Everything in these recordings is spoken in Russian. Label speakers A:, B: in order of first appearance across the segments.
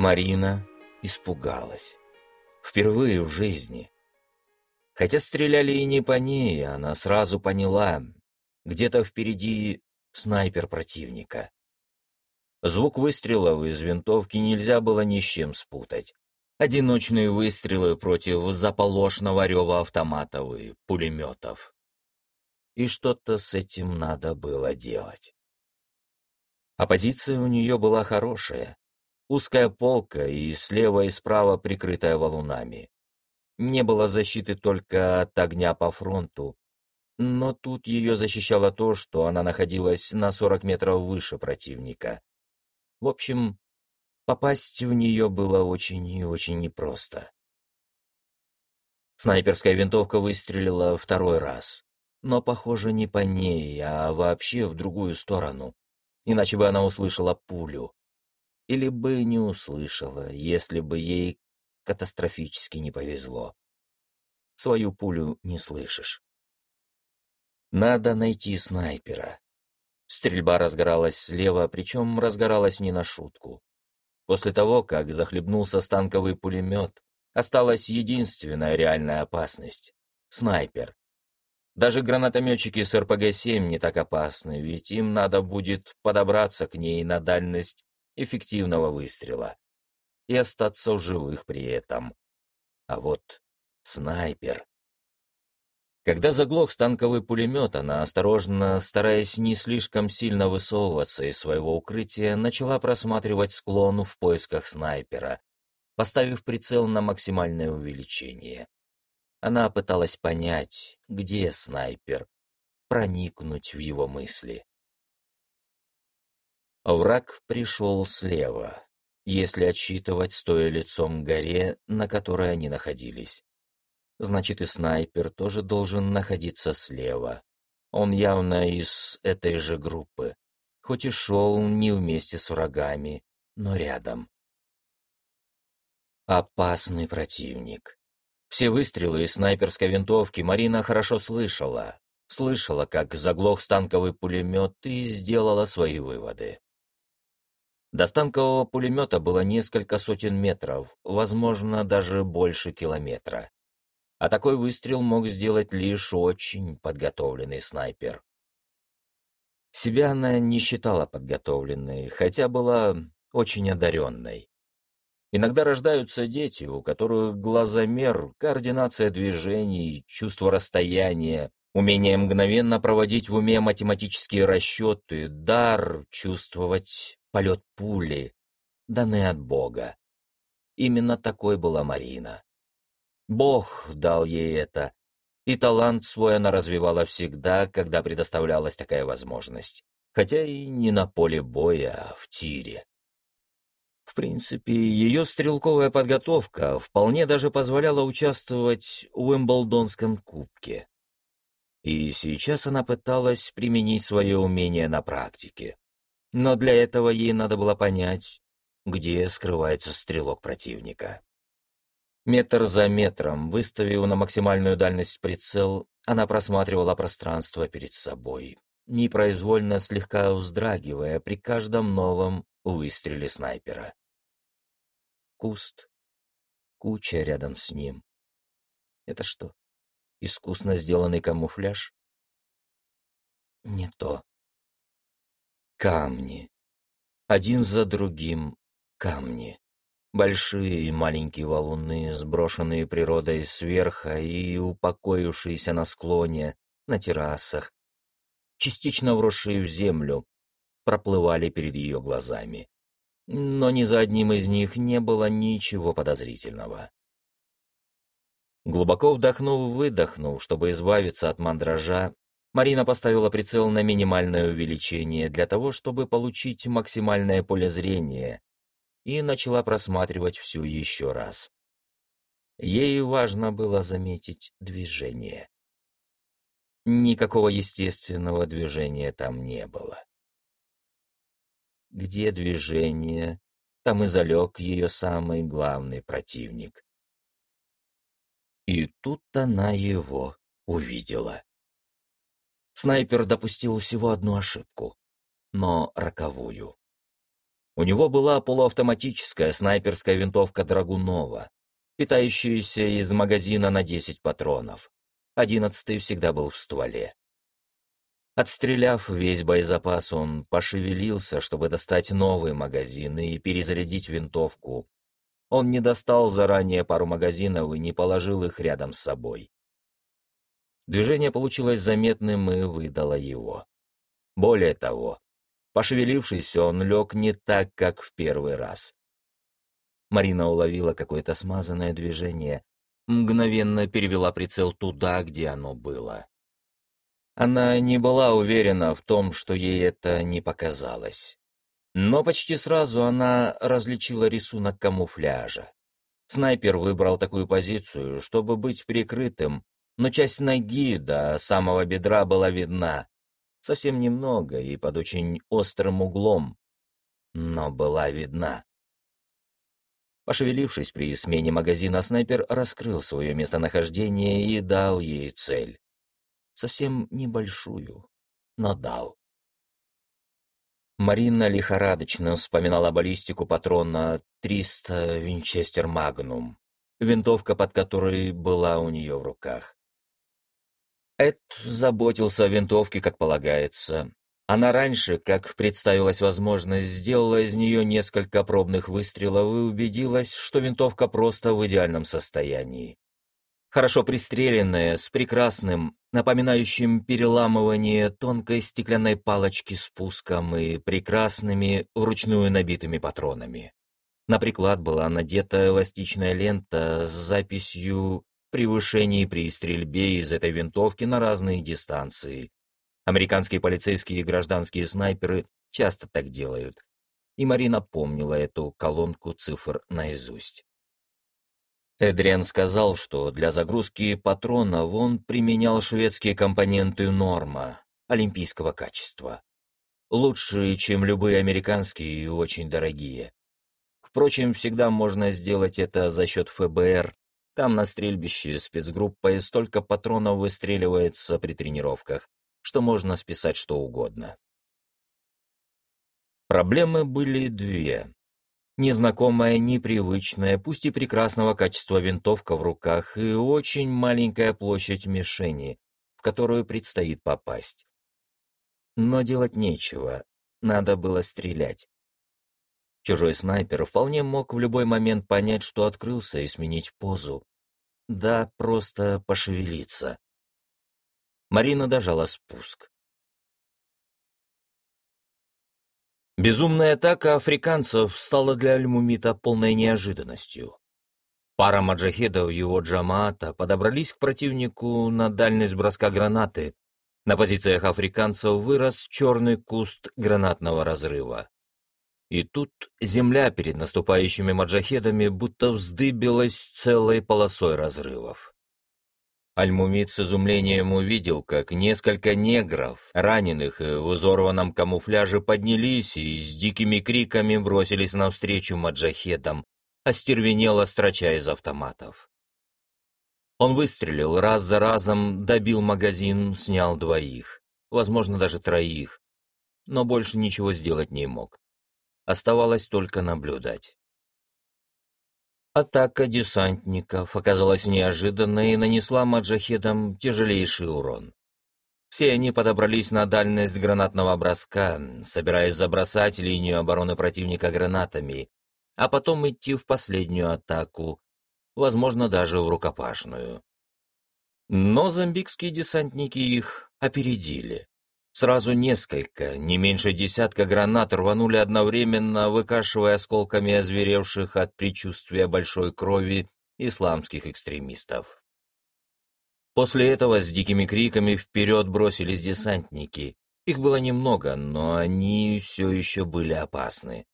A: Марина испугалась. Впервые в жизни. Хотя стреляли и не по ней, она сразу поняла, где-то впереди снайпер противника. Звук выстрелов из винтовки нельзя было ни с чем спутать. Одиночные выстрелы против заполошного рева автоматов и пулеметов. И что-то с этим надо было делать. Оппозиция у нее была хорошая. Узкая полка и слева и справа прикрытая валунами. Не было защиты только от огня по фронту, но тут ее защищало то, что она находилась на 40 метров выше противника. В общем, попасть в нее было очень и очень непросто. Снайперская винтовка выстрелила второй раз, но, похоже, не по ней, а вообще в другую сторону иначе бы она услышала пулю. Или бы не услышала, если бы ей катастрофически не повезло. Свою пулю не слышишь. Надо найти снайпера. Стрельба разгоралась слева, причем разгоралась не на шутку. После того, как захлебнулся станковый пулемет, осталась единственная реальная опасность — снайпер. Даже гранатометчики с РПГ-7 не так опасны, ведь им надо будет подобраться к ней на дальность эффективного выстрела и остаться в живых при этом. А вот снайпер... Когда заглох станковый пулемет, она, осторожно, стараясь не слишком сильно высовываться из своего укрытия, начала просматривать склон в поисках снайпера, поставив прицел на максимальное увеличение. Она пыталась понять, где снайпер, проникнуть в его мысли. Враг пришел слева, если отсчитывать, стоя лицом к горе, на которой они находились. Значит, и снайпер тоже должен находиться слева. Он явно из этой же группы, хоть и шел не вместе с врагами, но рядом. Опасный противник. Все выстрелы из снайперской винтовки Марина хорошо слышала. Слышала, как заглох станковый пулемет и сделала свои выводы. До станкового пулемета было несколько сотен метров, возможно, даже больше километра. А такой выстрел мог сделать лишь очень подготовленный снайпер. Себя она не считала подготовленной, хотя была очень одаренной. Иногда рождаются дети, у которых глазомер, координация движений, чувство расстояния, умение мгновенно проводить в уме математические расчеты, дар чувствовать полет пули, даны от Бога. Именно такой была Марина. Бог дал ей это, и талант свой она развивала всегда, когда предоставлялась такая возможность, хотя и не на поле боя, а в тире. В принципе, ее стрелковая подготовка вполне даже позволяла участвовать в Уимблдонском кубке. И сейчас она пыталась применить свое умение на практике. Но для этого ей надо было понять, где скрывается стрелок противника. Метр за метром, выставив на максимальную дальность прицел, она просматривала пространство перед собой, непроизвольно слегка вздрагивая при каждом новом выстреле снайпера куст, куча рядом с ним. Это что, искусно сделанный камуфляж? Не то. Камни. Один за другим камни. Большие и маленькие валуны, сброшенные природой сверха и упокоившиеся на склоне, на террасах, частично вросшие в землю, проплывали перед ее глазами но ни за одним из них не было ничего подозрительного. Глубоко вдохнув-выдохнув, чтобы избавиться от мандража, Марина поставила прицел на минимальное увеличение для того, чтобы получить максимальное поле зрения, и начала просматривать всю еще раз. Ей важно было заметить движение. Никакого естественного движения там не было. Где движение, там и залег ее самый главный противник. И тут она его увидела. Снайпер допустил всего одну ошибку, но роковую. У него была полуавтоматическая снайперская винтовка Драгунова, питающаяся из магазина на 10 патронов. Одиннадцатый всегда был в стволе. Отстреляв весь боезапас, он пошевелился, чтобы достать новый магазин и перезарядить винтовку. Он не достал заранее пару магазинов и не положил их рядом с собой. Движение получилось заметным и выдало его. Более того, пошевелившись, он лег не так, как в первый раз. Марина уловила какое-то смазанное движение, мгновенно перевела прицел туда, где оно было. Она не была уверена в том, что ей это не показалось. Но почти сразу она различила рисунок камуфляжа. Снайпер выбрал такую позицию, чтобы быть прикрытым, но часть ноги до самого бедра была видна. Совсем немного и под очень острым углом, но была видна. Пошевелившись при смене магазина, снайпер раскрыл свое местонахождение и дал ей цель совсем небольшую, но дал. Марина лихорадочно вспоминала баллистику патрона 300 Винчестер Магнум, винтовка под которой была у нее в руках. Эд заботился о винтовке, как полагается. Она раньше, как представилась возможность, сделала из нее несколько пробных выстрелов и убедилась, что винтовка просто в идеальном состоянии хорошо пристреленная, с прекрасным, напоминающим переламывание тонкой стеклянной палочки спуском и прекрасными, вручную набитыми патронами. На приклад была надета эластичная лента с записью «Превышение при стрельбе из этой винтовки на разные дистанции». Американские полицейские и гражданские снайперы часто так делают. И Марина помнила эту колонку цифр наизусть. Эдриан сказал, что для загрузки патронов он применял шведские компоненты «Норма» олимпийского качества. Лучшие, чем любые американские и очень дорогие. Впрочем, всегда можно сделать это за счет ФБР. Там на стрельбище спецгруппой столько патронов выстреливается при тренировках, что можно списать что угодно. Проблемы были две. Незнакомая, непривычная, пусть и прекрасного качества винтовка в руках и очень маленькая площадь мишени, в которую предстоит попасть. Но делать нечего, надо было стрелять. Чужой снайпер вполне мог в любой момент понять, что открылся, и сменить позу. Да, просто пошевелиться. Марина дожала спуск. Безумная атака африканцев стала для Альмумита полной неожиданностью. Пара маджахедов его джамаата подобрались к противнику на дальность броска гранаты. На позициях африканцев вырос черный куст гранатного разрыва. И тут земля перед наступающими маджахедами будто вздыбилась целой полосой разрывов. Альмумид с изумлением увидел, как несколько негров, раненых в изорванном камуфляже, поднялись и с дикими криками бросились навстречу маджахедам, остервенело строча из автоматов. Он выстрелил раз за разом, добил магазин, снял двоих, возможно, даже троих, но больше ничего сделать не мог. Оставалось только наблюдать. Атака десантников оказалась неожиданной и нанесла маджахедам тяжелейший урон. Все они подобрались на дальность гранатного броска, собираясь забросать линию обороны противника гранатами, а потом идти в последнюю атаку, возможно, даже в рукопашную. Но зомбикские десантники их опередили. Сразу несколько, не меньше десятка гранат рванули одновременно, выкашивая осколками озверевших от предчувствия большой крови исламских экстремистов. После этого с дикими криками вперед бросились десантники. Их было немного, но они все еще были опасны.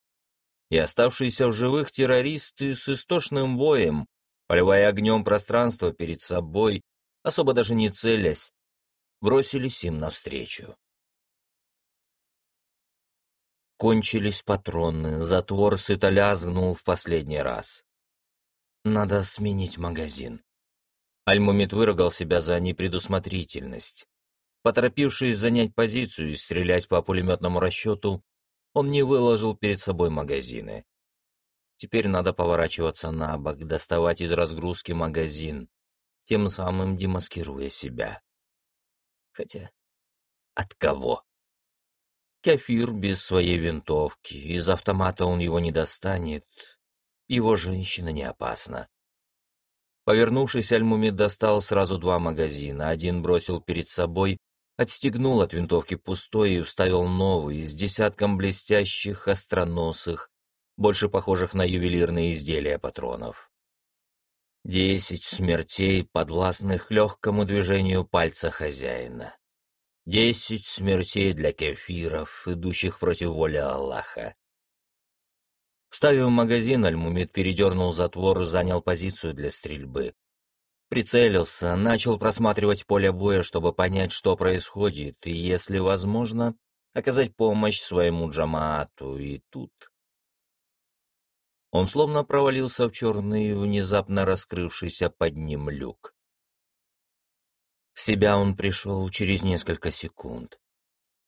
A: И оставшиеся в живых террористы с истошным боем, поливая огнем пространство перед собой, особо даже не целясь, бросились им навстречу. Кончились патроны, затвор сыто лязгнул в последний раз. Надо сменить магазин. Альмумит выругал себя за непредусмотрительность. Поторопившись занять позицию и стрелять по пулеметному расчету, Он не выложил перед собой магазины. Теперь надо поворачиваться на бок, доставать из разгрузки магазин, тем самым демаскируя себя. Хотя, от кого? Кефир без своей винтовки, из автомата он его не достанет, его женщина не опасна. Повернувшись, Альмумид достал сразу два магазина, один бросил перед собой, отстегнул от винтовки пустой и вставил новый, с десятком блестящих, остроносых, больше похожих на ювелирные изделия патронов. Десять смертей, подвластных легкому движению пальца хозяина. Десять смертей для кефиров, идущих против воли Аллаха. Вставив магазин, Альмумид передернул затвор и занял позицию для стрельбы. Прицелился, начал просматривать поле боя, чтобы понять, что происходит, и, если возможно, оказать помощь своему джамаату, и тут... Он словно провалился в черный, внезапно раскрывшийся под ним люк. В себя он пришел через несколько секунд.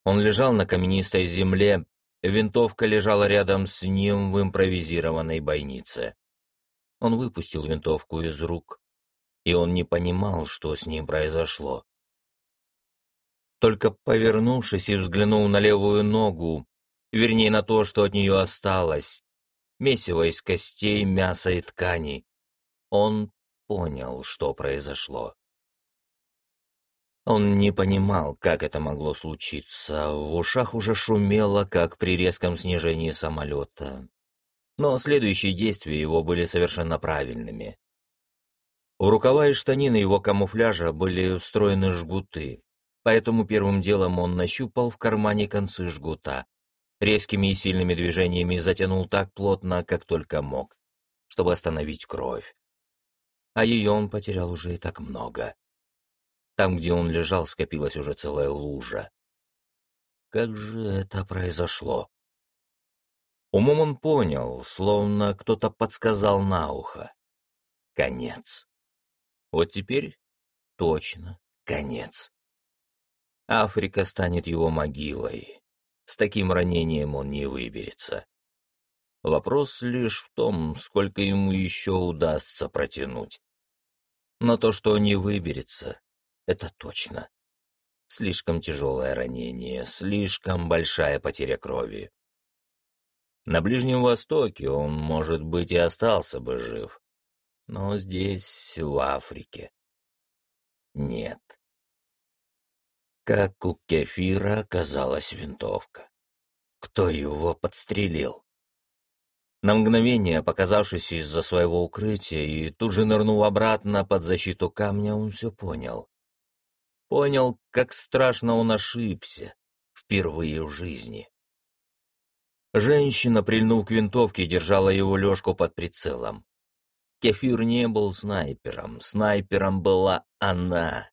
A: Он лежал на каменистой земле, винтовка лежала рядом с ним в импровизированной бойнице. Он выпустил винтовку из рук, и он не понимал, что с ним произошло. Только повернувшись и взглянул на левую ногу, вернее на то, что от нее осталось, месиво из костей, мяса и тканей, он понял, что произошло. Он не понимал, как это могло случиться. В ушах уже шумело, как при резком снижении самолета. Но следующие действия его были совершенно правильными. У рукава и штанины его камуфляжа были встроены жгуты, поэтому первым делом он нащупал в кармане концы жгута. Резкими и сильными движениями затянул так плотно, как только мог, чтобы остановить кровь. А ее он потерял уже и так много. Там, где он лежал, скопилась уже целая лужа. Как же это произошло? Умом он понял, словно кто-то подсказал на ухо. Конец. Вот теперь точно конец. Африка станет его могилой. С таким ранением он не выберется. Вопрос лишь в том, сколько ему еще удастся протянуть. Но то, что он не выберется, это точно. Слишком тяжелое ранение, слишком большая потеря крови. На Ближнем Востоке он, может быть, и остался бы жив. Но здесь, в Африке, нет. Как у Кефира оказалась винтовка. Кто его подстрелил? На мгновение, показавшись из-за своего укрытия и тут же нырнув обратно под защиту камня, он все понял. Понял, как страшно он ошибся впервые в жизни. Женщина, прильнув к винтовке, держала его лёжку под прицелом. Кефир не был снайпером, снайпером была она.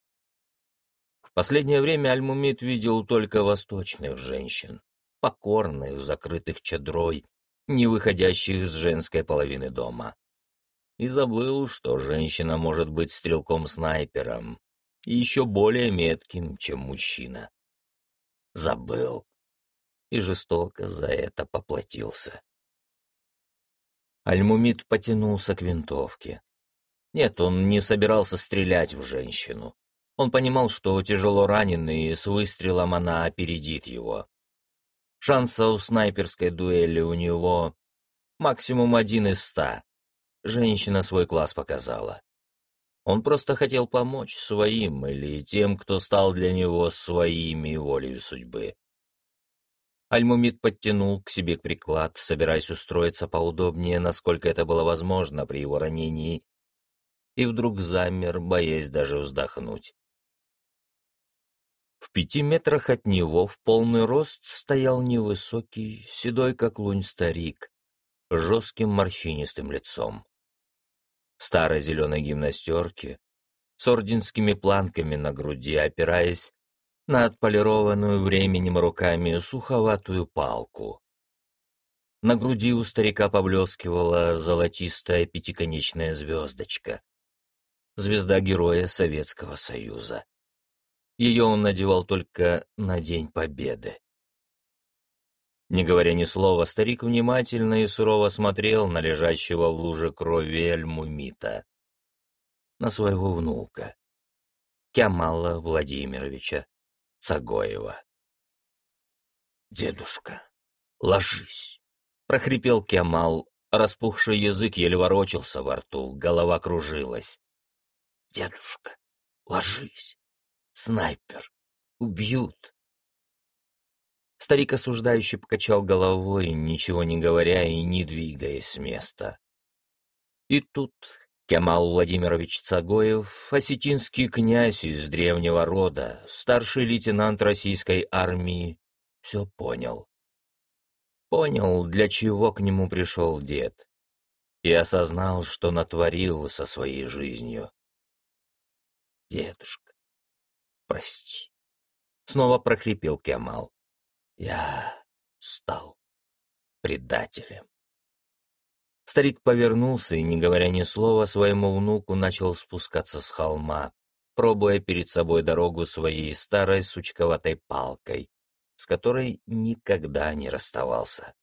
A: В последнее время Альмумид видел только восточных женщин, покорных, закрытых чадрой, не выходящих с женской половины дома. И забыл, что женщина может быть стрелком-снайпером, и еще более метким, чем мужчина. Забыл. И жестоко за это поплатился. Альмумид потянулся к винтовке. Нет, он не собирался стрелять в женщину. Он понимал, что тяжело раненый, и с выстрелом она опередит его. Шансов в снайперской дуэли у него максимум один из ста. Женщина свой класс показала. Он просто хотел помочь своим или тем, кто стал для него своими волею судьбы. Альмумид подтянул к себе приклад, собираясь устроиться поудобнее, насколько это было возможно при его ранении, и вдруг замер, боясь даже вздохнуть. В пяти метрах от него в полный рост стоял невысокий, седой как лунь старик, жестким морщинистым лицом старой зеленой гимнастерке, с орденскими планками на груди, опираясь на отполированную временем руками суховатую палку. На груди у старика поблескивала золотистая пятиконечная звездочка. Звезда Героя Советского Союза. Ее он надевал только на День Победы. Не говоря ни слова, старик внимательно и сурово смотрел на лежащего в луже крови Эльмумита, на своего внука, Кямала Владимировича Цагоева. «Дедушка, ложись!» — прохрипел Кямал, распухший язык еле ворочался во рту, голова кружилась. «Дедушка, ложись! Снайпер! Убьют!» Старик осуждающий покачал головой, ничего не говоря и не двигаясь с места. И тут Кемал Владимирович Цагоев, осетинский князь из древнего рода, старший лейтенант российской армии, все понял. Понял, для чего к нему пришел дед, и осознал, что натворил со своей жизнью. «Дедушка, прости», — снова прохрипел Кемал. Я стал предателем. Старик повернулся и, не говоря ни слова, своему внуку начал спускаться с холма, пробуя перед собой дорогу своей старой сучковатой палкой, с которой никогда не расставался.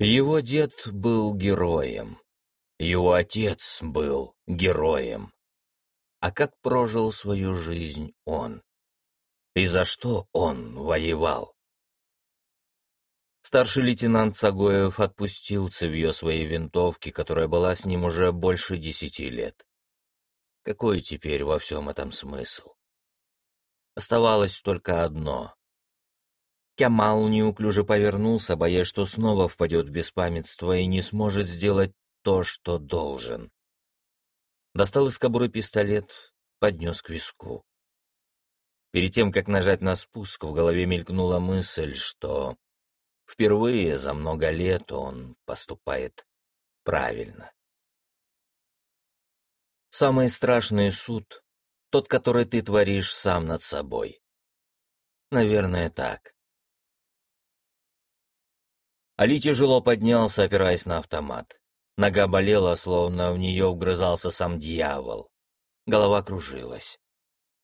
A: Его дед был героем, его отец был героем. А как прожил свою жизнь он? И за что он воевал? Старший лейтенант Цагоев отпустил цевье своей винтовки, которая была с ним уже больше десяти лет. Какой теперь во всем этом смысл? Оставалось только одно. Кямал неуклюже повернулся, боясь, что снова впадет в беспамятство и не сможет сделать то, что должен. Достал из кобуры пистолет, поднес к виску. Перед тем, как нажать на спуск, в голове мелькнула мысль, что впервые за много лет он поступает правильно. Самый страшный суд — тот, который ты творишь сам над собой. Наверное, так. Али тяжело поднялся, опираясь на автомат. Нога болела, словно в нее угрызался сам дьявол. Голова кружилась.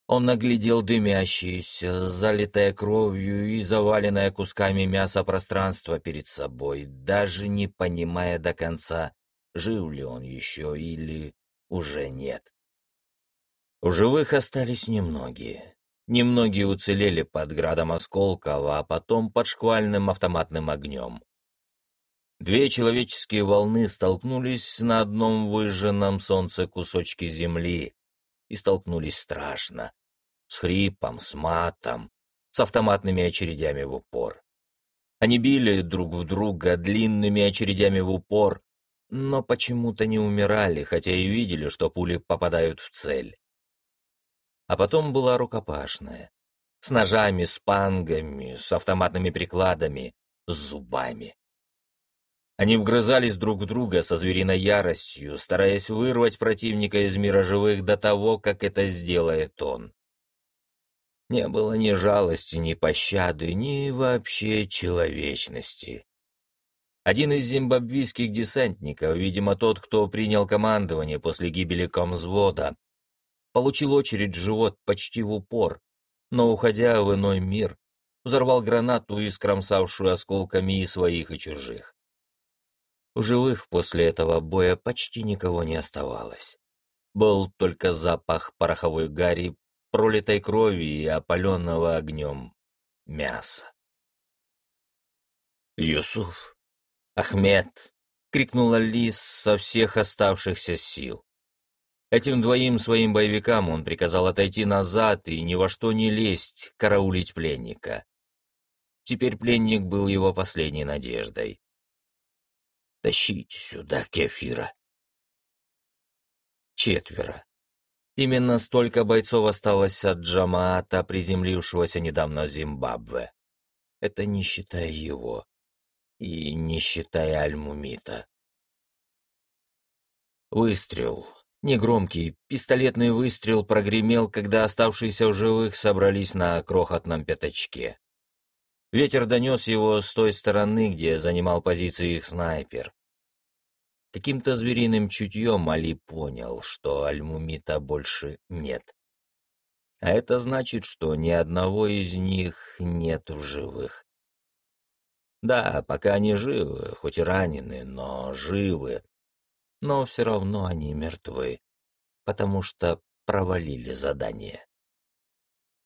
A: Он наглядел дымящееся, залитое кровью и заваленное кусками мяса пространство перед собой, даже не понимая до конца, жив ли он еще или уже нет. У живых остались немногие. Немногие уцелели под градом осколков, а потом под шквальным автоматным огнем. Две человеческие волны столкнулись на одном выжженном солнце кусочке земли, и столкнулись страшно. С хрипом, с матом, с автоматными очередями в упор. Они били друг в друга длинными очередями в упор, но почему-то не умирали, хотя и видели, что пули попадают в цель. А потом была рукопашная. С ножами, с пангами, с автоматными прикладами, с зубами. Они вгрызались друг в друга со звериной яростью, стараясь вырвать противника из мира живых до того, как это сделает он. Не было ни жалости, ни пощады, ни вообще человечности. Один из зимбабвийских десантников, видимо тот, кто принял командование после гибели комзвода, получил очередь в живот почти в упор, но, уходя в иной мир, взорвал гранату, искромсавшую осколками и своих, и чужих. В живых после этого боя почти никого не оставалось. Был только запах пороховой гари, пролитой крови и опаленного огнем мяса. «Юсуф! Ахмед!» — крикнула Лис со всех оставшихся сил. Этим двоим своим боевикам он приказал отойти назад и ни во что не лезть, караулить пленника. Теперь пленник был его последней надеждой. Тащите сюда кефира. Четверо. Именно столько бойцов осталось от Джамаата, приземлившегося недавно в Зимбабве. Это не считая его. И не считая Альмумита. Выстрел. Негромкий, пистолетный выстрел прогремел, когда оставшиеся в живых собрались на крохотном пятачке. Ветер донес его с той стороны, где занимал позиции их снайпер. Каким-то звериным чутьем Али понял, что Альмумита больше нет. А это значит, что ни одного из них нет в живых. Да, пока они живы, хоть и ранены, но живы. Но все равно они мертвы, потому что провалили задание.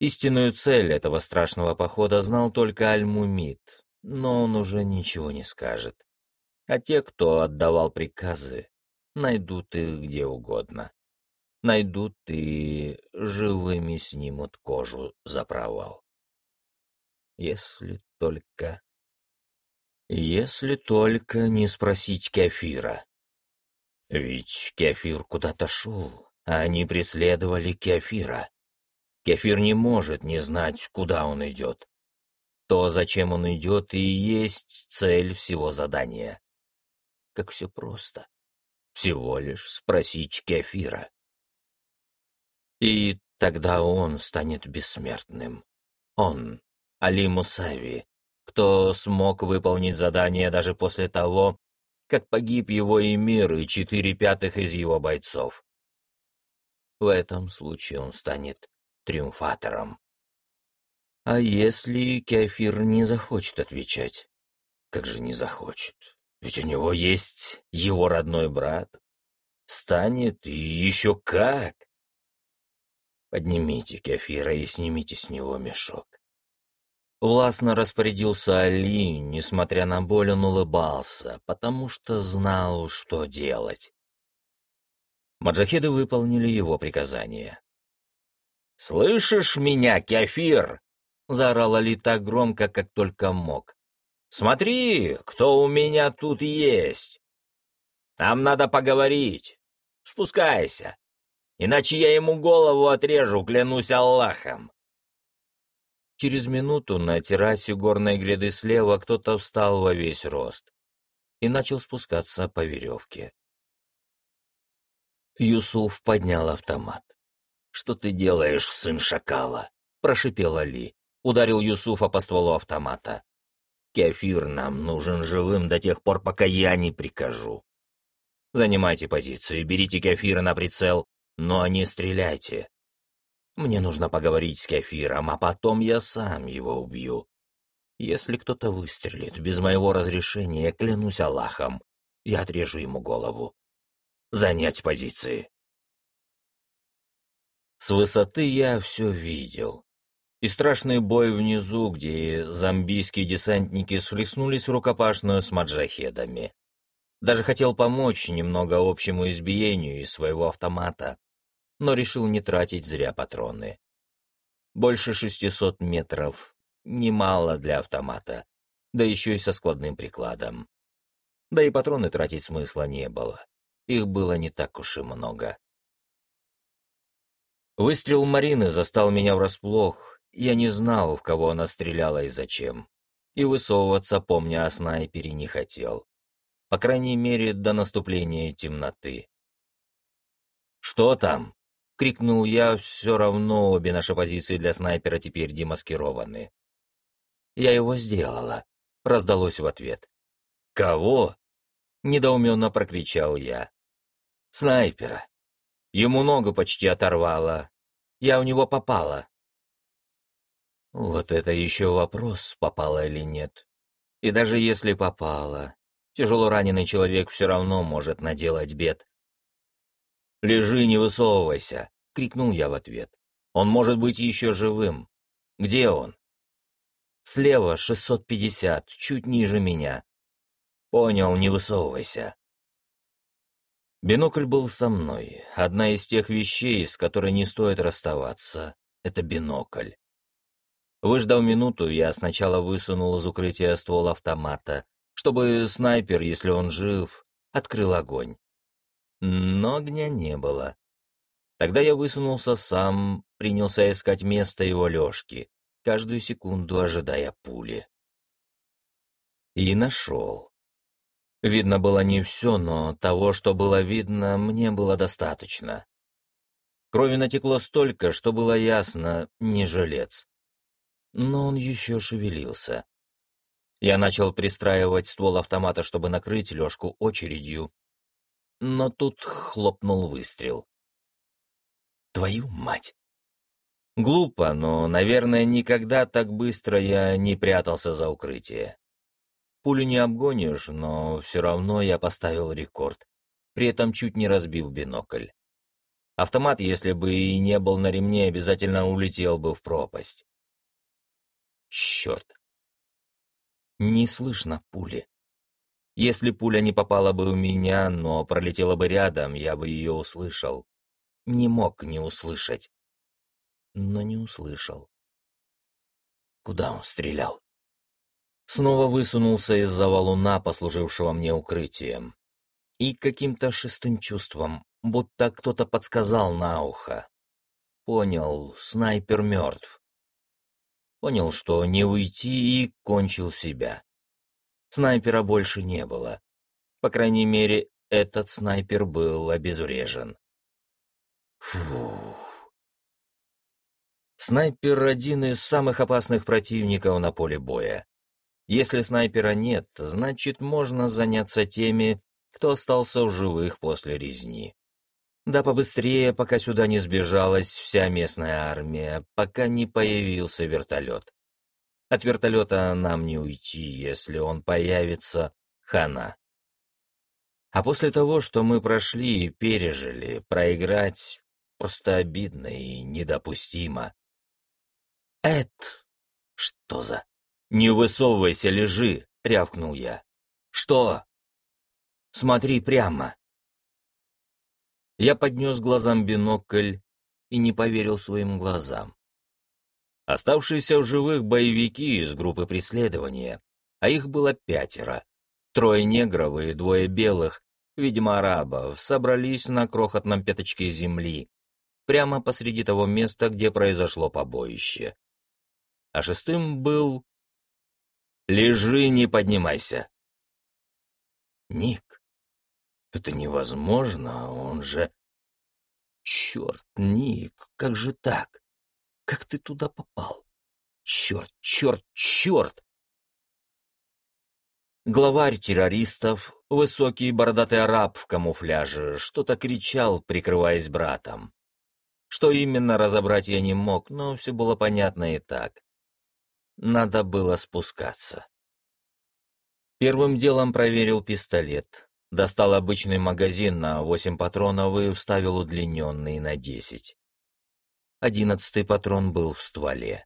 A: Истинную цель этого страшного похода знал только Аль-Мумид, но он уже ничего не скажет. А те, кто отдавал приказы, найдут их где угодно. Найдут и живыми снимут кожу за провал. Если только... Если только не спросить Кефира. Ведь Кефир куда-то шел, а они преследовали Кефира. Кефир не может не знать, куда он идет. То, зачем он идет, и есть цель всего задания. Как все просто. Всего лишь спросить Кефира. И тогда он станет бессмертным. Он, Али Мусави, кто смог выполнить задание даже после того, как погиб его эмир и четыре пятых из его бойцов. В этом случае он станет триумфатором. А если Кефир не захочет отвечать? Как же не захочет? Ведь у него есть его родной брат. Станет и еще как. Поднимите Кефира и снимите с него мешок. Властно распорядился Али, несмотря на боль, он улыбался, потому что знал, что делать. Маджахеды выполнили его приказание. «Слышишь меня, Кефир?» — заорал Али так громко, как только мог. «Смотри, кто у меня тут есть! Нам надо поговорить. Спускайся, иначе я ему голову отрежу, клянусь Аллахом!» Через минуту на террасе горной гряды слева кто-то встал во весь рост и начал спускаться по веревке. Юсуф поднял автомат. «Что ты делаешь, сын шакала?» — прошипел Али. Ударил Юсуфа по стволу автомата. «Кефир нам нужен живым до тех пор, пока я не прикажу. Занимайте позицию, берите Кефира на прицел, но не стреляйте. Мне нужно поговорить с Кефиром, а потом я сам его убью. Если кто-то выстрелит без моего разрешения, клянусь Аллахом, я отрежу ему голову. Занять позиции. С высоты я все видел. И страшный бой внизу, где зомбийские десантники схлестнулись в рукопашную с маджахедами. Даже хотел помочь немного общему избиению из своего автомата, но решил не тратить зря патроны. Больше шестисот метров — немало для автомата, да еще и со складным прикладом. Да и патроны тратить смысла не было, их было не так уж и много. Выстрел Марины застал меня врасплох. Я не знал, в кого она стреляла и зачем. И высовываться, помня о снайпере, не хотел. По крайней мере, до наступления темноты. «Что там?» — крикнул я, все равно обе наши позиции для снайпера теперь демаскированы. «Я его сделала», — раздалось в ответ. «Кого?» — недоуменно прокричал я. «Снайпера. Ему ногу почти оторвало. Я у него попала. Вот это еще вопрос, попала или нет. И даже если попала, тяжело раненый человек все равно может наделать бед. «Лежи, не высовывайся!» — крикнул я в ответ. «Он может быть еще живым. Где он?» «Слева, 650, чуть ниже меня». «Понял, не высовывайся». Бинокль был со мной. Одна из тех вещей, с которой не стоит расставаться, — это бинокль. Выждав минуту, я сначала высунул из укрытия ствол автомата, чтобы снайпер, если он жив, открыл огонь. Но огня не было. Тогда я высунулся сам, принялся искать место его лёжки, каждую секунду ожидая пули. И нашел. Видно было не все, но того, что было видно, мне было достаточно. Крови натекло столько, что было ясно, не жилец. Но он еще шевелился. Я начал пристраивать ствол автомата, чтобы накрыть Лешку очередью. Но тут хлопнул выстрел. Твою мать! Глупо, но, наверное, никогда так быстро я не прятался за укрытие. Пулю не обгонишь, но все равно я поставил рекорд. При этом чуть не разбил бинокль. Автомат, если бы и не был на ремне, обязательно улетел бы в пропасть. Черт! Не слышно пули. Если пуля не попала бы у меня, но пролетела бы рядом, я бы ее услышал. Не мог не услышать. Но не услышал. Куда он стрелял? Снова высунулся из-за валуна, послужившего мне укрытием. И каким-то шестым чувством, будто кто-то подсказал на ухо. Понял, снайпер мертв. Понял, что не уйти, и кончил себя. Снайпера больше не было. По крайней мере, этот снайпер был обезврежен. Фух. Снайпер — один из самых опасных противников на поле боя. Если снайпера нет, значит, можно заняться теми, кто остался в живых после резни. Да побыстрее, пока сюда не сбежалась вся местная армия, пока не появился вертолет. От вертолета нам не уйти, если он появится, хана. А после того, что мы прошли и пережили, проиграть просто обидно и недопустимо. Эд, что за... «Не высовывайся, лежи!» — рявкнул я. «Что?» «Смотри прямо!» Я поднес глазам бинокль и не поверил своим глазам. Оставшиеся в живых боевики из группы преследования, а их было пятеро, трое негров и двое белых, видимо, арабов, собрались на крохотном пяточке земли, прямо посреди того места, где произошло побоище. А шестым был... «Лежи, не поднимайся!» «Ник, это невозможно, он же... Черт, Ник, как же так? Как ты туда попал? Черт, черт, черт! Главарь террористов, высокий бородатый араб в камуфляже, что-то кричал, прикрываясь братом. Что именно разобрать я не мог, но все было понятно и так. Надо было спускаться. Первым делом проверил пистолет. Достал обычный магазин на 8 патронов и вставил удлиненный на 10. Одиннадцатый патрон был в стволе.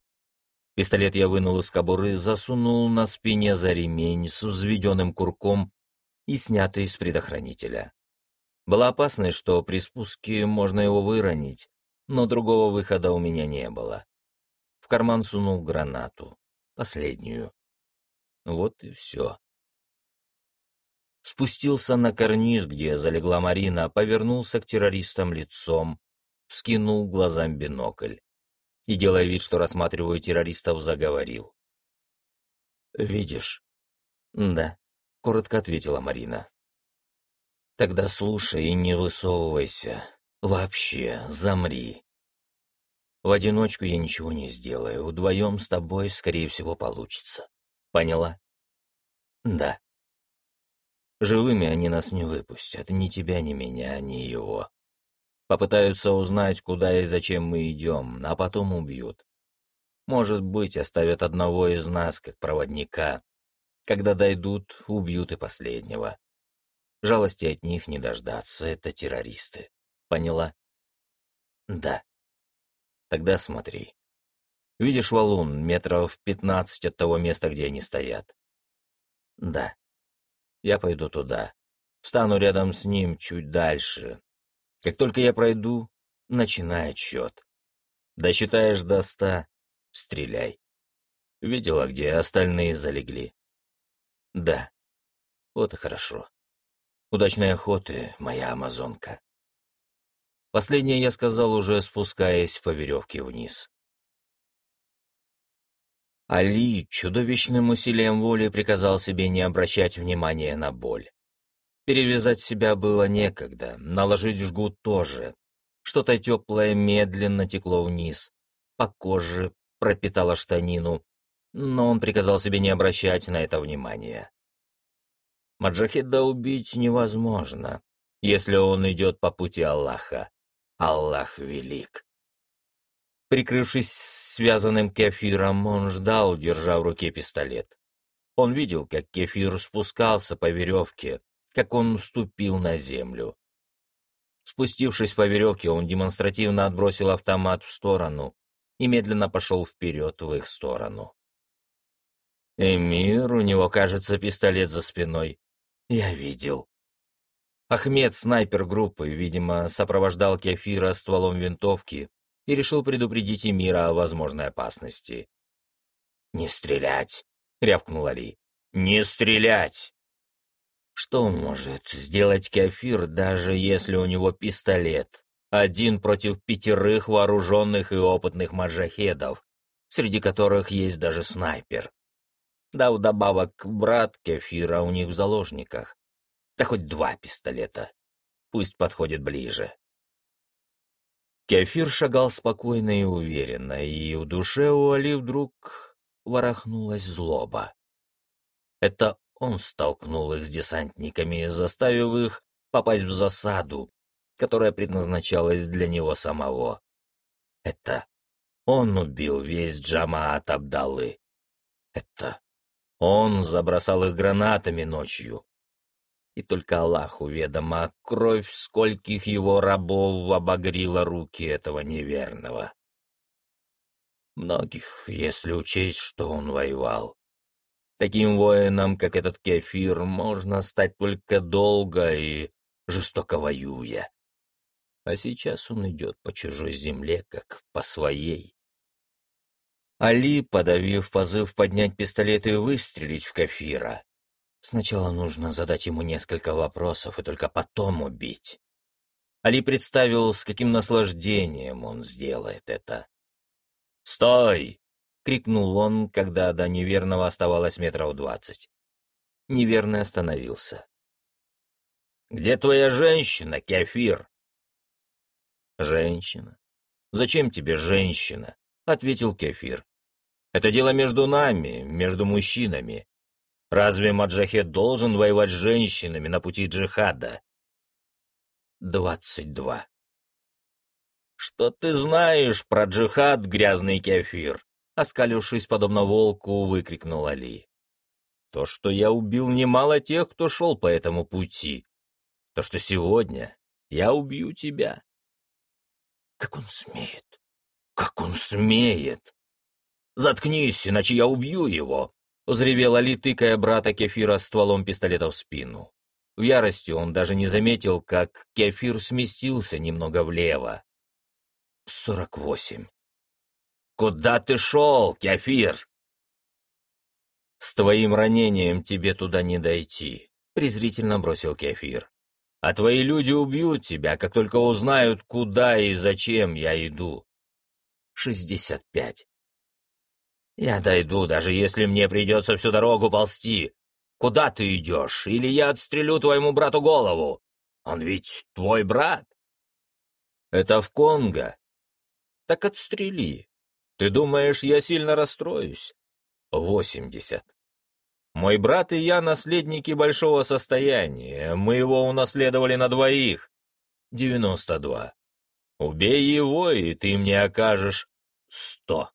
A: Пистолет я вынул из кобуры, засунул на спине за ремень с взведенным курком и снятый с предохранителя. Была опасность, что при спуске можно его выронить, но другого выхода у меня не было. В карман сунул гранату, последнюю. Вот и все спустился на карниз, где залегла Марина, повернулся к террористам лицом, скинул глазам бинокль и, делая вид, что рассматриваю террористов, заговорил. «Видишь?» «Да», — коротко ответила Марина. «Тогда слушай и не высовывайся. Вообще, замри. В одиночку я ничего не сделаю, вдвоем с тобой, скорее всего, получится. Поняла?» «Да», Живыми они нас не выпустят, ни тебя, ни меня, ни его. Попытаются узнать, куда и зачем мы идем, а потом убьют. Может быть, оставят одного из нас, как проводника. Когда дойдут, убьют и последнего. Жалости от них не дождаться, это террористы. Поняла? Да. Тогда смотри. Видишь валун метров пятнадцать от того места, где они стоят? Да. Я пойду туда. Встану рядом с ним чуть дальше. Как только я пройду, начинай отсчет. Досчитаешь до ста — стреляй. Видела, где остальные залегли? Да. Вот и хорошо. Удачной охоты, моя амазонка. Последнее я сказал, уже спускаясь по веревке вниз. Али чудовищным усилием воли приказал себе не обращать внимания на боль. Перевязать себя было некогда, наложить жгут тоже. Что-то теплое медленно текло вниз, по коже пропитало штанину, но он приказал себе не обращать на это внимания. Маджахеда убить невозможно, если он идет по пути Аллаха. Аллах велик. Прикрывшись связанным кефиром, он ждал, держа в руке пистолет. Он видел, как кефир спускался по веревке, как он вступил на землю. Спустившись по веревке, он демонстративно отбросил автомат в сторону и медленно пошел вперед в их сторону. Эмир, у него, кажется, пистолет за спиной. Я видел. Ахмед, снайпер группы, видимо, сопровождал Кефира стволом винтовки и решил предупредить Эмира о возможной опасности. «Не стрелять!» — рявкнул Али. «Не стрелять!» Что может сделать Кефир, даже если у него пистолет? Один против пятерых вооруженных и опытных маджахедов, среди которых есть даже снайпер. Да вдобавок брат Кефира у них в заложниках. Да хоть два пистолета. Пусть подходит ближе. Кефир шагал спокойно и уверенно, и в душе у Али вдруг ворохнулась злоба. Это он столкнул их с десантниками, заставив их попасть в засаду, которая предназначалась для него самого. Это он убил весь Джамаат Абдалы. Это он забросал их гранатами ночью. И только Аллаху ведомо, кровь скольких его рабов обогрила руки этого неверного. Многих, если учесть, что он воевал. Таким воином, как этот кефир, можно стать только долго и жестоко воюя. А сейчас он идет по чужой земле, как по своей. Али, подавив позыв поднять пистолет и выстрелить в Кафира. Сначала нужно задать ему несколько вопросов и только потом убить. Али представил, с каким наслаждением он сделает это. «Стой!» — крикнул он, когда до неверного оставалось метров двадцать. Неверный остановился. «Где твоя женщина, Кефир?» «Женщина? Зачем тебе женщина?» — ответил Кефир. Это дело между нами, между мужчинами. Разве Маджахет должен воевать с женщинами на пути джихада? Двадцать два. Что ты знаешь про джихад, грязный кефир? Оскалившись подобно волку, выкрикнул Али. То, что я убил немало тех, кто шел по этому пути. То, что сегодня я убью тебя. Как он смеет? Как он смеет? «Заткнись, иначе я убью его!» — взревел Али, тыкая брата Кефира стволом пистолета в спину. В ярости он даже не заметил, как Кефир сместился немного влево. «Сорок восемь». «Куда ты шел, Кефир?» «С твоим ранением тебе туда не дойти», — презрительно бросил Кефир. «А твои люди убьют тебя, как только узнают, куда и зачем я иду». «Шестьдесят пять». Я дойду, даже если мне придется всю дорогу ползти. Куда ты идешь? Или я отстрелю твоему брату голову? Он ведь твой брат. Это в Конго. Так отстрели. Ты думаешь, я сильно расстроюсь? Восемьдесят. Мой брат и я наследники большого состояния. Мы его унаследовали на двоих. Девяносто два. Убей его, и ты мне окажешь сто.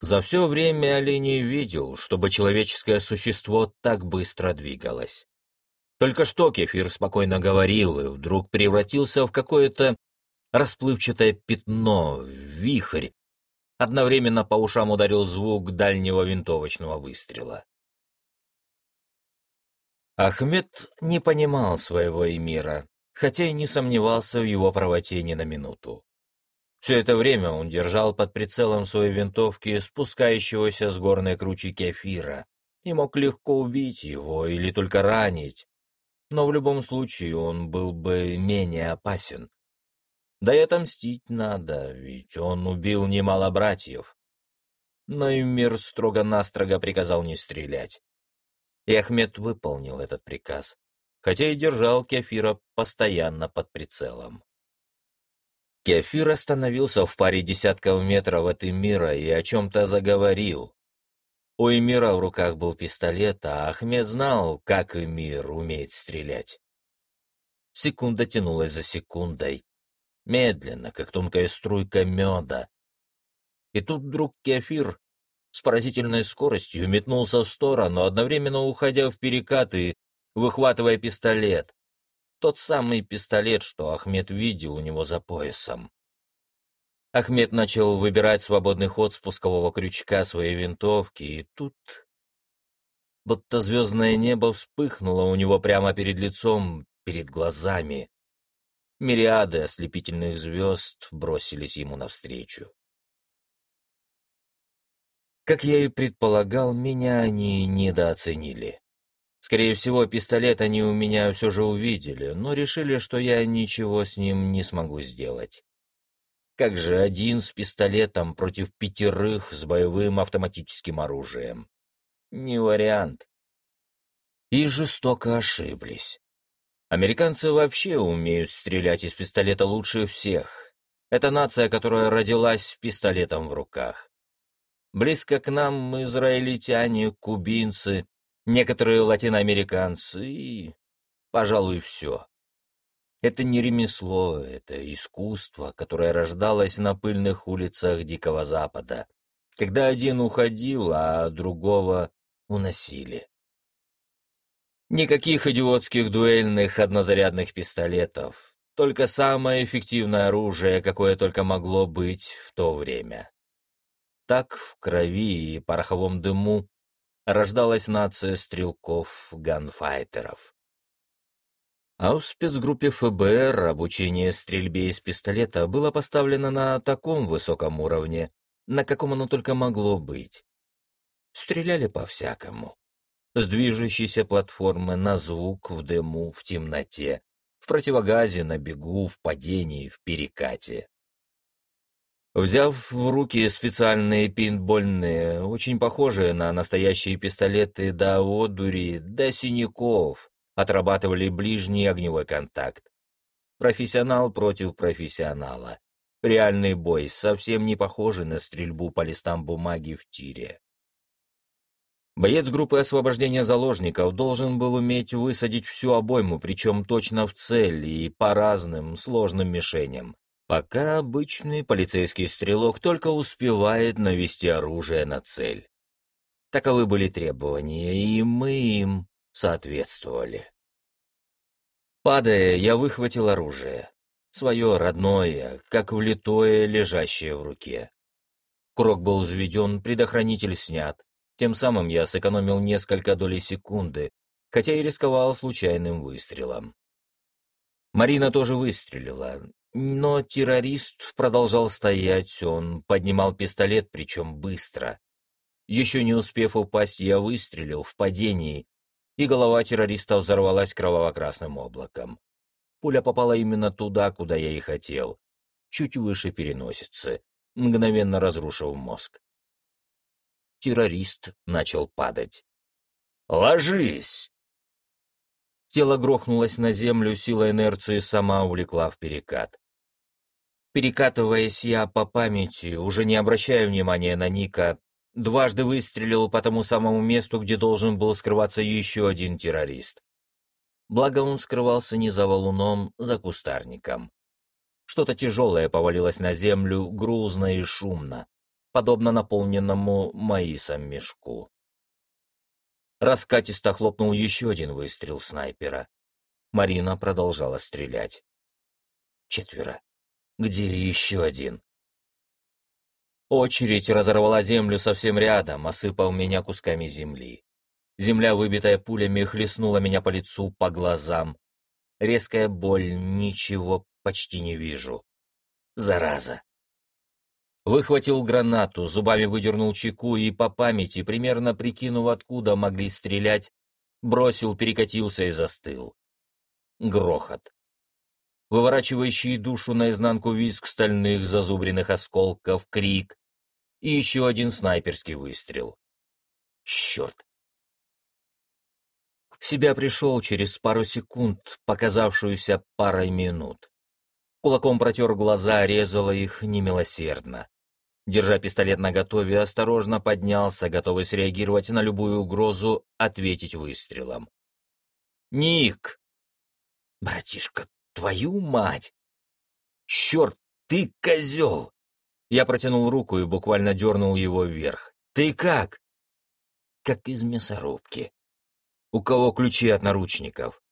A: За все время Али не видел, чтобы человеческое существо так быстро двигалось. Только что Кефир спокойно говорил и вдруг превратился в какое-то расплывчатое пятно, вихрь. Одновременно по ушам ударил звук дальнего винтовочного выстрела. Ахмед не понимал своего эмира, хотя и не сомневался в его правоте ни на минуту. Все это время он держал под прицелом своей винтовки спускающегося с горной кручи кефира и мог легко убить его или только ранить, но в любом случае он был бы менее опасен. Да и отомстить надо, ведь он убил немало братьев. Но и мир строго-настрого приказал не стрелять. И Ахмед выполнил этот приказ, хотя и держал Кефира постоянно под прицелом. Кефир остановился в паре десятков метров от Эмира и о чем-то заговорил. У Эмира в руках был пистолет, а Ахмед знал, как Эмир умеет стрелять. Секунда тянулась за секундой, медленно, как тонкая струйка меда. И тут вдруг Кефир с поразительной скоростью метнулся в сторону, одновременно уходя в перекат и выхватывая пистолет. Тот самый пистолет, что Ахмед видел у него за поясом. Ахмед начал выбирать свободный ход спускового крючка своей винтовки, и тут... Будто звездное небо вспыхнуло у него прямо перед лицом, перед глазами. Мириады ослепительных звезд бросились ему навстречу. Как я и предполагал, меня они недооценили. Скорее всего, пистолет они у меня все же увидели, но решили, что я ничего с ним не смогу сделать. Как же один с пистолетом против пятерых с боевым автоматическим оружием? Не вариант. И жестоко ошиблись. Американцы вообще умеют стрелять из пистолета лучше всех. Это нация, которая родилась с пистолетом в руках. Близко к нам израильтяне, кубинцы, некоторые латиноамериканцы и, пожалуй, все. Это не ремесло, это искусство, которое рождалось на пыльных улицах Дикого Запада, когда один уходил, а другого уносили. Никаких идиотских дуэльных однозарядных пистолетов, только самое эффективное оружие, какое только могло быть в то время. Так в крови и пороховом дыму рождалась нация стрелков-ганфайтеров. А у спецгруппе ФБР обучение стрельбе из пистолета было поставлено на таком высоком уровне, на каком оно только могло быть. Стреляли по-всякому. С движущейся платформы на звук, в дыму, в темноте, в противогазе, на бегу, в падении, в перекате. Взяв в руки специальные пинбольные, очень похожие на настоящие пистолеты до одури, до синяков, отрабатывали ближний огневой контакт. Профессионал против профессионала. Реальный бой, совсем не похожий на стрельбу по листам бумаги в тире. Боец группы освобождения заложников должен был уметь высадить всю обойму, причем точно в цель и по разным сложным мишеням, пока обычный полицейский стрелок только успевает навести оружие на цель. Таковы были требования, и мы им соответствовали. Падая, я выхватил оружие. Свое родное, как влитое, лежащее в руке. Крок был взведен, предохранитель снят. Тем самым я сэкономил несколько долей секунды, хотя и рисковал случайным выстрелом. Марина тоже выстрелила, но террорист продолжал стоять, он поднимал пистолет, причем быстро. Еще не успев упасть, я выстрелил в падении, и голова террориста взорвалась кроваво-красным облаком. Пуля попала именно туда, куда я и хотел, чуть выше переносицы, мгновенно разрушив мозг. Террорист начал падать. «Ложись!» Тело грохнулось на землю, сила инерции сама увлекла в перекат. Перекатываясь я по памяти, уже не обращая внимания на Ника, дважды выстрелил по тому самому месту, где должен был скрываться еще один террорист. Благо он скрывался не за валуном, за кустарником. Что-то тяжелое повалилось на землю, грузно и шумно, подобно наполненному маисом мешку. Раскатисто хлопнул еще один выстрел снайпера. Марина продолжала стрелять. Четверо. Где еще один? Очередь разорвала землю совсем рядом, осыпав меня кусками земли. Земля, выбитая пулями, хлестнула меня по лицу, по глазам. Резкая боль, ничего почти не вижу. Зараза. Выхватил гранату, зубами выдернул чеку и по памяти, примерно прикинув, откуда могли стрелять, бросил, перекатился и застыл. Грохот. Выворачивающий душу наизнанку визг стальных зазубренных осколков, крик и еще один снайперский выстрел. Черт! В себя пришел через пару секунд, показавшуюся парой минут. Кулаком протер глаза, резало их немилосердно. Держа пистолет наготове, осторожно поднялся, готовый среагировать на любую угрозу, ответить выстрелом. «Ник!» «Братишка, твою мать!» «Черт, ты козел!» Я протянул руку и буквально дернул его вверх. Ты как?» «Как из мясорубки. У кого ключи от наручников?»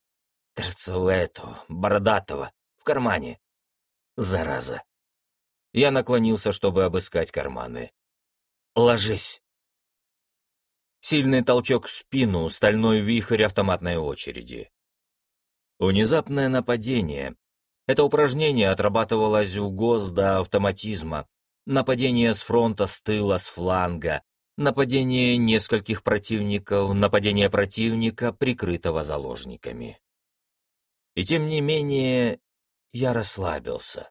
A: «Кажется, у этого, бородатого, в кармане». «Зараза». Я наклонился, чтобы обыскать карманы. «Ложись!» Сильный толчок в спину, стальной вихрь автоматной очереди. Внезапное нападение. Это упражнение отрабатывалось в ГОС до автоматизма. Нападение с фронта, с тыла, с фланга. Нападение нескольких противников, нападение противника, прикрытого заложниками. И тем не менее, я расслабился.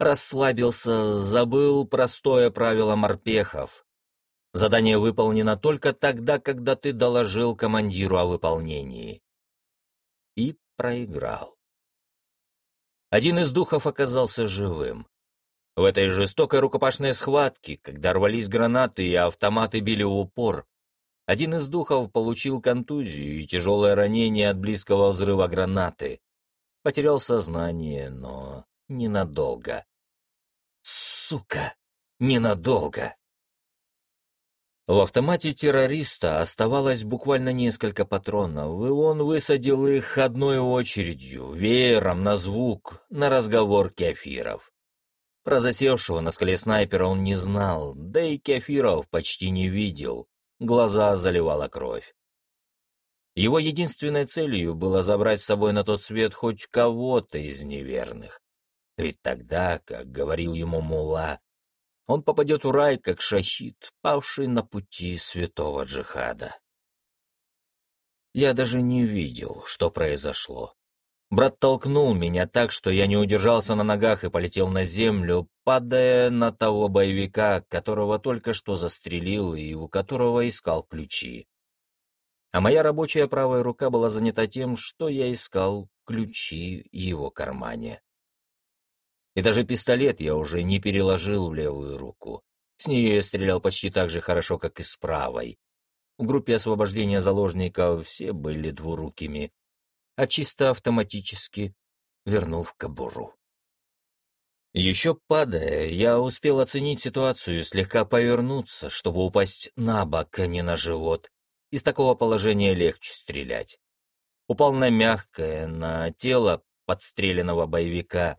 A: Расслабился, забыл простое правило морпехов. Задание выполнено только тогда, когда ты доложил командиру о выполнении. И проиграл. Один из духов оказался живым. В этой жестокой рукопашной схватке, когда рвались гранаты и автоматы били в упор, один из духов получил контузию и тяжелое ранение от близкого взрыва гранаты. Потерял сознание, но ненадолго. Сука, ненадолго. В автомате террориста оставалось буквально несколько патронов, и он высадил их одной очередью, веером, на звук, на разговор кефиров. Про засевшего на скале снайпера он не знал, да и кефиров почти не видел, глаза заливала кровь. Его единственной целью было забрать с собой на тот свет хоть кого-то из неверных. Ведь тогда, как говорил ему Мула, он попадет в рай, как шахид, павший на пути святого джихада. Я даже не видел, что произошло. Брат толкнул меня так, что я не удержался на ногах и полетел на землю, падая на того боевика, которого только что застрелил и у которого искал ключи. А моя рабочая правая рука была занята тем, что я искал ключи в его кармане. И даже пистолет я уже не переложил в левую руку. С нее я стрелял почти так же хорошо, как и с правой. В группе освобождения заложников все были двурукими, а чисто автоматически вернул в кобуру. Еще падая, я успел оценить ситуацию и слегка повернуться, чтобы упасть на бок, а не на живот. Из такого положения легче стрелять. Упал на мягкое, на тело подстреленного боевика,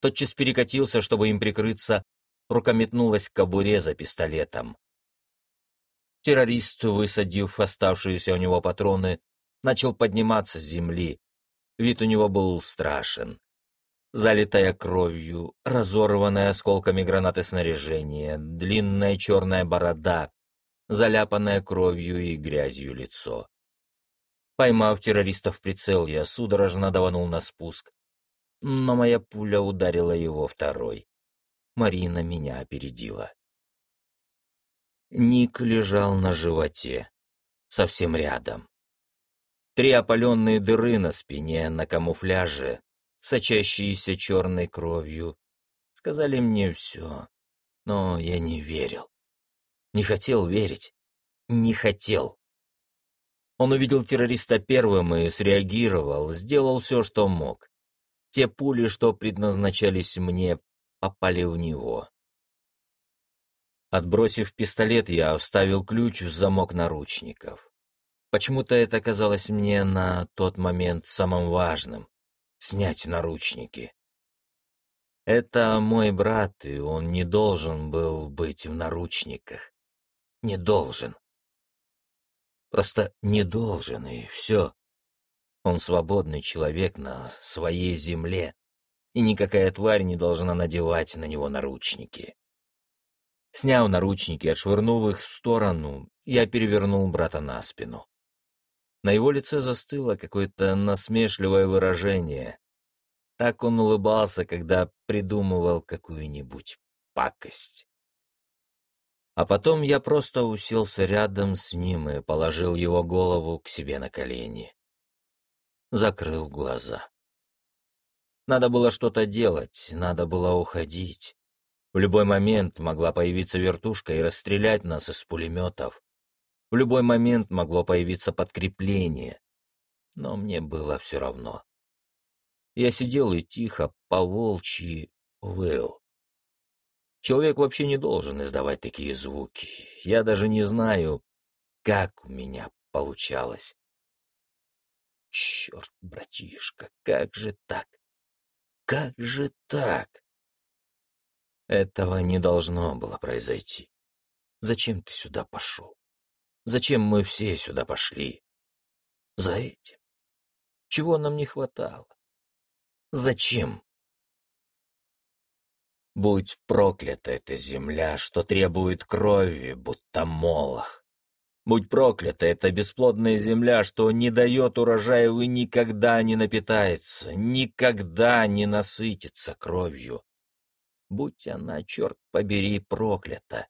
A: тотчас перекатился, чтобы им прикрыться, рука метнулась к кобуре за пистолетом. Террорист, высадив оставшиеся у него патроны, начал подниматься с земли. Вид у него был страшен. Залитая кровью, разорванная осколками гранаты снаряжения, длинная черная борода, заляпанное кровью и грязью лицо. Поймав террориста в прицел, я судорожно даванул на спуск, но моя пуля ударила его второй. Марина меня опередила. Ник лежал на животе, совсем рядом. Три опаленные дыры на спине, на камуфляже, сочащиеся черной кровью, сказали мне все, но я не верил. Не хотел верить. Не хотел. Он увидел террориста первым и среагировал, сделал все, что мог. Те пули, что предназначались мне, попали в него. Отбросив пистолет, я вставил ключ в замок наручников. Почему-то это казалось мне на тот момент самым важным — снять наручники. Это мой брат, и он не должен был быть в наручниках. Не должен. Просто не должен, и все. Он свободный человек на своей земле, и никакая тварь не должна надевать на него наручники. Сняв наручники, отшвырнув их в сторону, я перевернул брата на спину. На его лице застыло какое-то насмешливое выражение. Так он улыбался, когда придумывал какую-нибудь пакость. А потом я просто уселся рядом с ним и положил его голову к себе на колени закрыл глаза. Надо было что-то делать, надо было уходить. В любой момент могла появиться вертушка и расстрелять нас из пулеметов. В любой момент могло появиться подкрепление. Но мне было все равно. Я сидел и тихо, по волчьи, выл. Человек вообще не должен издавать такие звуки. Я даже не знаю, как у меня получалось. Черт, братишка, как же так? Как же так? Этого не должно было произойти. Зачем ты сюда пошел? Зачем мы все сюда пошли? За этим. Чего нам не хватало? Зачем? Будь проклята эта земля, что требует крови, будто молох. Будь проклята эта бесплодная земля, что не дает урожаю и никогда не напитается, никогда не насытится кровью. Будь она, черт побери, проклята.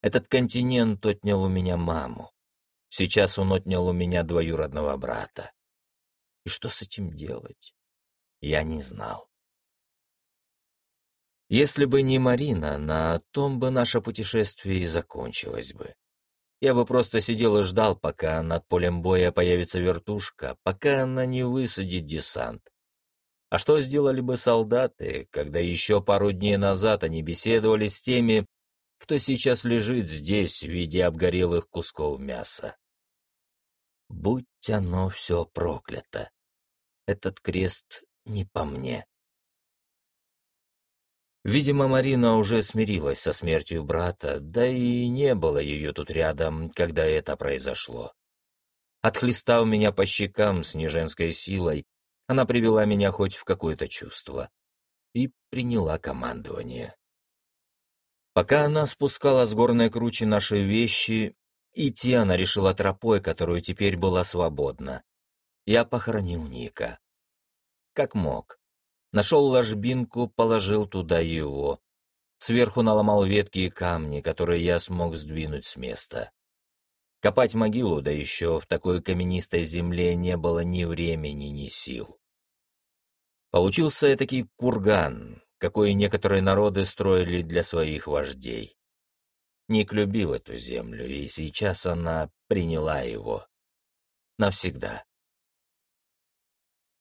A: Этот континент отнял у меня маму. Сейчас он отнял у меня двоюродного брата. И что с этим делать? Я не знал. Если бы не Марина, на том бы наше путешествие и закончилось бы. Я бы просто сидел и ждал, пока над полем боя появится вертушка, пока она не высадит десант. А что сделали бы солдаты, когда еще пару дней назад они беседовали с теми, кто сейчас лежит здесь в виде обгорелых кусков мяса. Будь оно все проклято. Этот крест не по мне. Видимо, Марина уже смирилась со смертью брата, да и не было ее тут рядом, когда это произошло. Отхлестав меня по щекам с неженской силой, она привела меня хоть в какое-то чувство и приняла командование. Пока она спускала с горной кручи наши вещи, идти она решила тропой, которую теперь была свободна. Я похоронил Ника. Как мог. Нашел ложбинку, положил туда его. Сверху наломал ветки и камни, которые я смог сдвинуть с места. Копать могилу, да еще в такой каменистой земле, не было ни времени, ни сил. Получился этакий курган, какой некоторые народы строили для своих вождей. Ник любил эту землю, и сейчас она приняла его. Навсегда.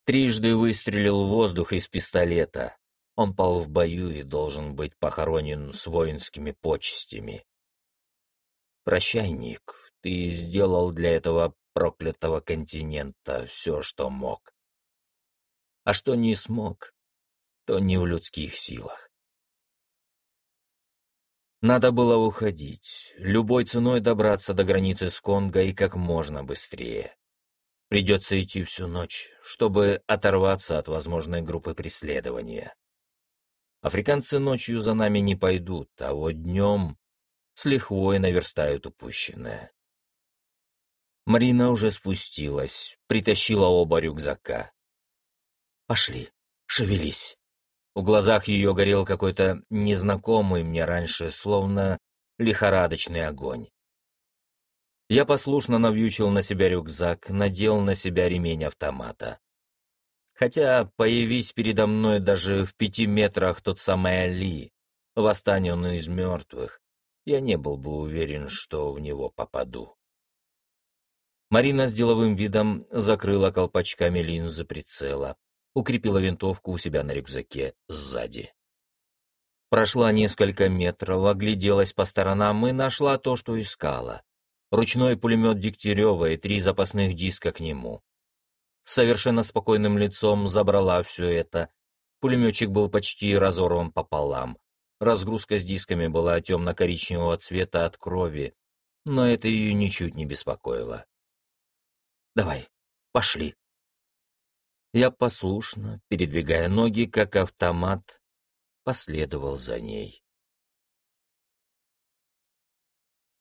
A: Трижды выстрелил в воздух из пистолета. Он пал в бою и должен быть похоронен с воинскими почестями. Прощай, Ник, ты сделал для этого проклятого континента все, что мог. А что не смог, то не в людских силах. Надо было уходить, любой ценой добраться до границы с Конго и как можно быстрее. Придется идти всю ночь, чтобы оторваться от возможной группы преследования. Африканцы ночью за нами не пойдут, а вот днем с лихвой наверстают упущенное. Марина уже спустилась, притащила оба рюкзака. «Пошли, шевелись». В глазах ее горел какой-то незнакомый мне раньше, словно лихорадочный огонь. Я послушно навьючил на себя рюкзак, надел на себя ремень автомата. Хотя, появись передо мной даже в пяти метрах тот самый Али, восстань он из мертвых, я не был бы уверен, что в него попаду. Марина с деловым видом закрыла колпачками линзы прицела, укрепила винтовку у себя на рюкзаке сзади. Прошла несколько метров, огляделась по сторонам и нашла то, что искала. Ручной пулемет Дегтярева и три запасных диска к нему. Совершенно спокойным лицом забрала все это. Пулеметчик был почти разорван пополам. Разгрузка с дисками была темно-коричневого цвета от крови, но это ее ничуть не беспокоило. «Давай, пошли», я послушно, передвигая ноги, как автомат, последовал за ней.